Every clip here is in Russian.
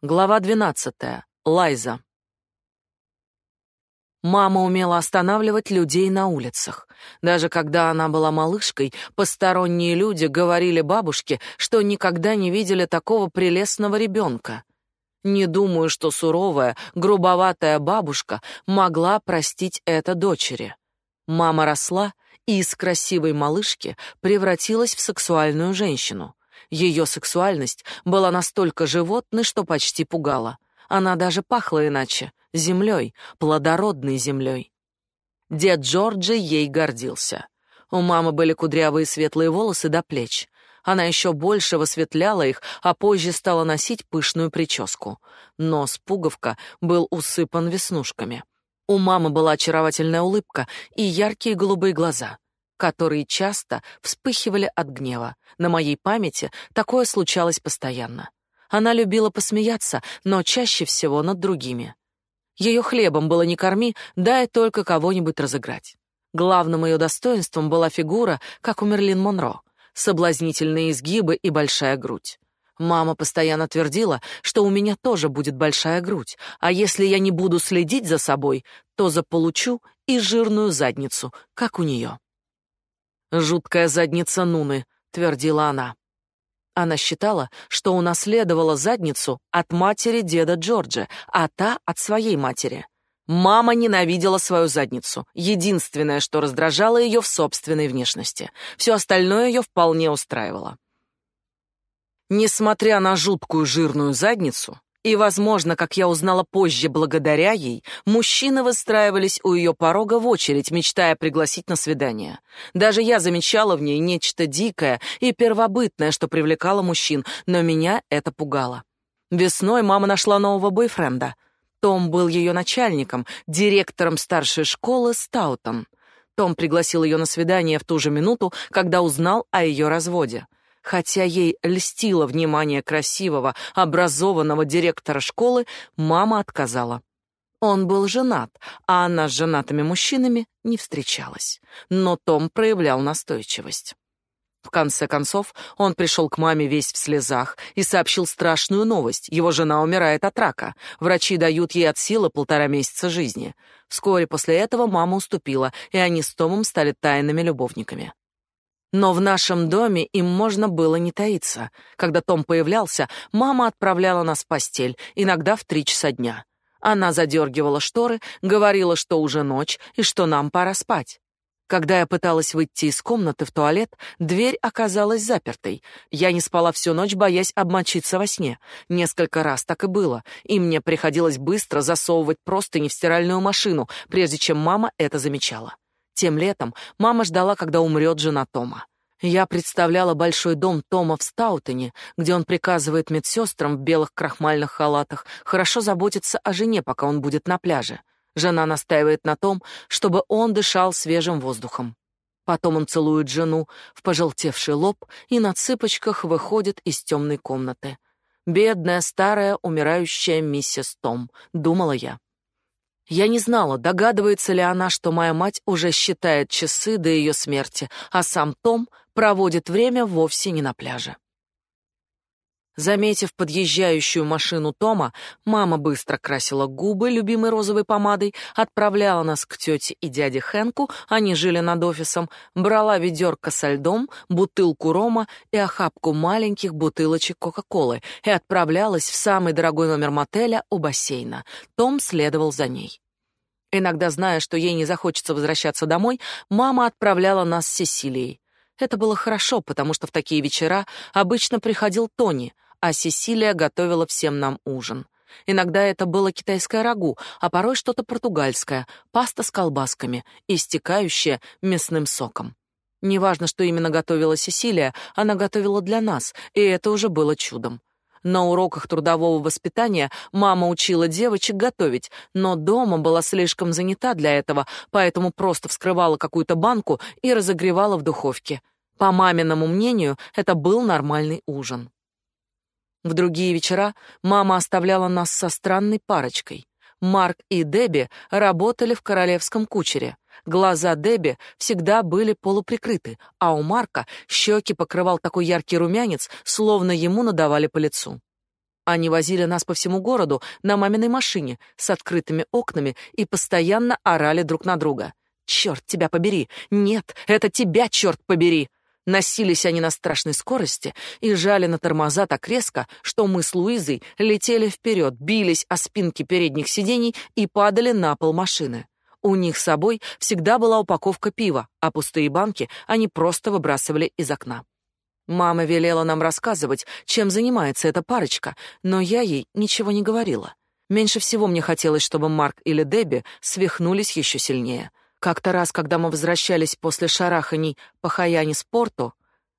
Глава 12. Лайза. Мама умела останавливать людей на улицах. Даже когда она была малышкой, посторонние люди говорили бабушке, что никогда не видели такого прелестного ребенка. Не думаю, что суровая, грубоватая бабушка могла простить это дочери. Мама росла и из красивой малышки превратилась в сексуальную женщину. Ее сексуальность была настолько животной, что почти пугала. Она даже пахла иначе — землей, плодородной землей. Дед Джорджи ей гордился. У мамы были кудрявые светлые волосы до плеч. Она еще больше высветляла их, а позже стала носить пышную прическу. Нос пуговка был усыпан веснушками. У мамы была очаровательная улыбка и яркие голубые глаза которые часто вспыхивали от гнева. На моей памяти такое случалось постоянно. Она любила посмеяться, но чаще всего над другими. Ее хлебом было не корми, дай только кого-нибудь разыграть. Главным ее достоинством была фигура, как у Мерлин Монро, соблазнительные изгибы и большая грудь. Мама постоянно твердила, что у меня тоже будет большая грудь, а если я не буду следить за собой, то заполучу и жирную задницу, как у нее. «Жуткая задница Нуны», — твердила она. Она считала, что унаследовала задницу от матери деда Джорджа, а та от своей матери. Мама ненавидела свою задницу. Единственное, что раздражало ее в собственной внешности. Все остальное ее вполне устраивало. Несмотря на жуткую жирную задницу, и, возможно, как я узнала позже благодаря ей, мужчины выстраивались у ее порога в очередь, мечтая пригласить на свидание. Даже я замечала в ней нечто дикое и первобытное, что привлекало мужчин, но меня это пугало. Весной мама нашла нового бойфренда. Том был ее начальником, директором старшей школы Стаутом. Том пригласил ее на свидание в ту же минуту, когда узнал о ее разводе. Хотя ей льстило внимание красивого, образованного директора школы, мама отказала. Он был женат, а она с женатыми мужчинами не встречалась. Но Том проявлял настойчивость. В конце концов, он пришел к маме весь в слезах и сообщил страшную новость. Его жена умирает от рака. Врачи дают ей от силы полтора месяца жизни. Вскоре после этого мама уступила, и они с Томом стали тайными любовниками. Но в нашем доме им можно было не таиться. Когда Том появлялся, мама отправляла нас в постель, иногда в три часа дня. Она задергивала шторы, говорила, что уже ночь и что нам пора спать. Когда я пыталась выйти из комнаты в туалет, дверь оказалась запертой. Я не спала всю ночь, боясь обмочиться во сне. Несколько раз так и было, и мне приходилось быстро засовывать простыни в стиральную машину, прежде чем мама это замечала. Тем летом мама ждала, когда умрет жена Тома. Я представляла большой дом Тома в Стаутоне, где он приказывает медсестрам в белых крахмальных халатах хорошо заботиться о жене, пока он будет на пляже. Жена настаивает на том, чтобы он дышал свежим воздухом. Потом он целует жену в пожелтевший лоб и на цыпочках выходит из темной комнаты. Бедная старая умирающая миссис Том, думала я. Я не знала, догадывается ли она, что моя мать уже считает часы до ее смерти, а сам Том проводит время вовсе не на пляже. Заметив подъезжающую машину Тома, мама быстро красила губы любимой розовой помадой, отправляла нас к тете и дяде Хэнку, они жили над офисом, брала ведерко со льдом, бутылку рома и охапку маленьких бутылочек Кока-Колы и отправлялась в самый дорогой номер мотеля у бассейна. Том следовал за ней. Иногда, зная, что ей не захочется возвращаться домой, мама отправляла нас с Сесилией. Это было хорошо, потому что в такие вечера обычно приходил Тони — а Сесилия готовила всем нам ужин. Иногда это было китайское рагу, а порой что-то португальское, паста с колбасками, истекающая мясным соком. Неважно, что именно готовила Сесилия, она готовила для нас, и это уже было чудом. На уроках трудового воспитания мама учила девочек готовить, но дома была слишком занята для этого, поэтому просто вскрывала какую-то банку и разогревала в духовке. По маминому мнению, это был нормальный ужин. В другие вечера мама оставляла нас со странной парочкой. Марк и Дебби работали в королевском кучере. Глаза Дебби всегда были полуприкрыты, а у Марка щеки покрывал такой яркий румянец, словно ему надавали по лицу. Они возили нас по всему городу на маминой машине с открытыми окнами и постоянно орали друг на друга. Черт тебя побери! Нет, это тебя, черт побери! Носились они на страшной скорости и жали на тормоза так резко, что мы с Луизой летели вперед, бились о спинки передних сидений и падали на пол машины. У них с собой всегда была упаковка пива, а пустые банки они просто выбрасывали из окна. Мама велела нам рассказывать, чем занимается эта парочка, но я ей ничего не говорила. Меньше всего мне хотелось, чтобы Марк или Дебби свихнулись еще сильнее. Как-то раз, когда мы возвращались после шараханий по Хаяне спорту,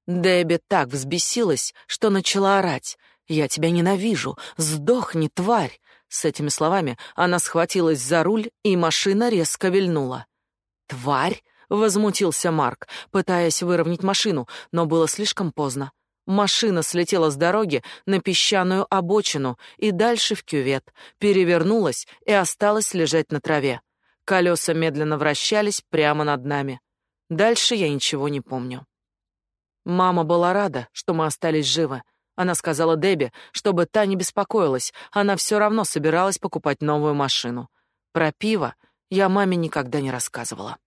Дебби так взбесилась, что начала орать. «Я тебя ненавижу! Сдохни, тварь!» С этими словами она схватилась за руль, и машина резко вильнула. «Тварь!» — возмутился Марк, пытаясь выровнять машину, но было слишком поздно. Машина слетела с дороги на песчаную обочину и дальше в кювет, перевернулась и осталась лежать на траве. Колеса медленно вращались прямо над нами. Дальше я ничего не помню. Мама была рада, что мы остались живы. Она сказала Дебби, чтобы та не беспокоилась, она все равно собиралась покупать новую машину. Про пиво я маме никогда не рассказывала.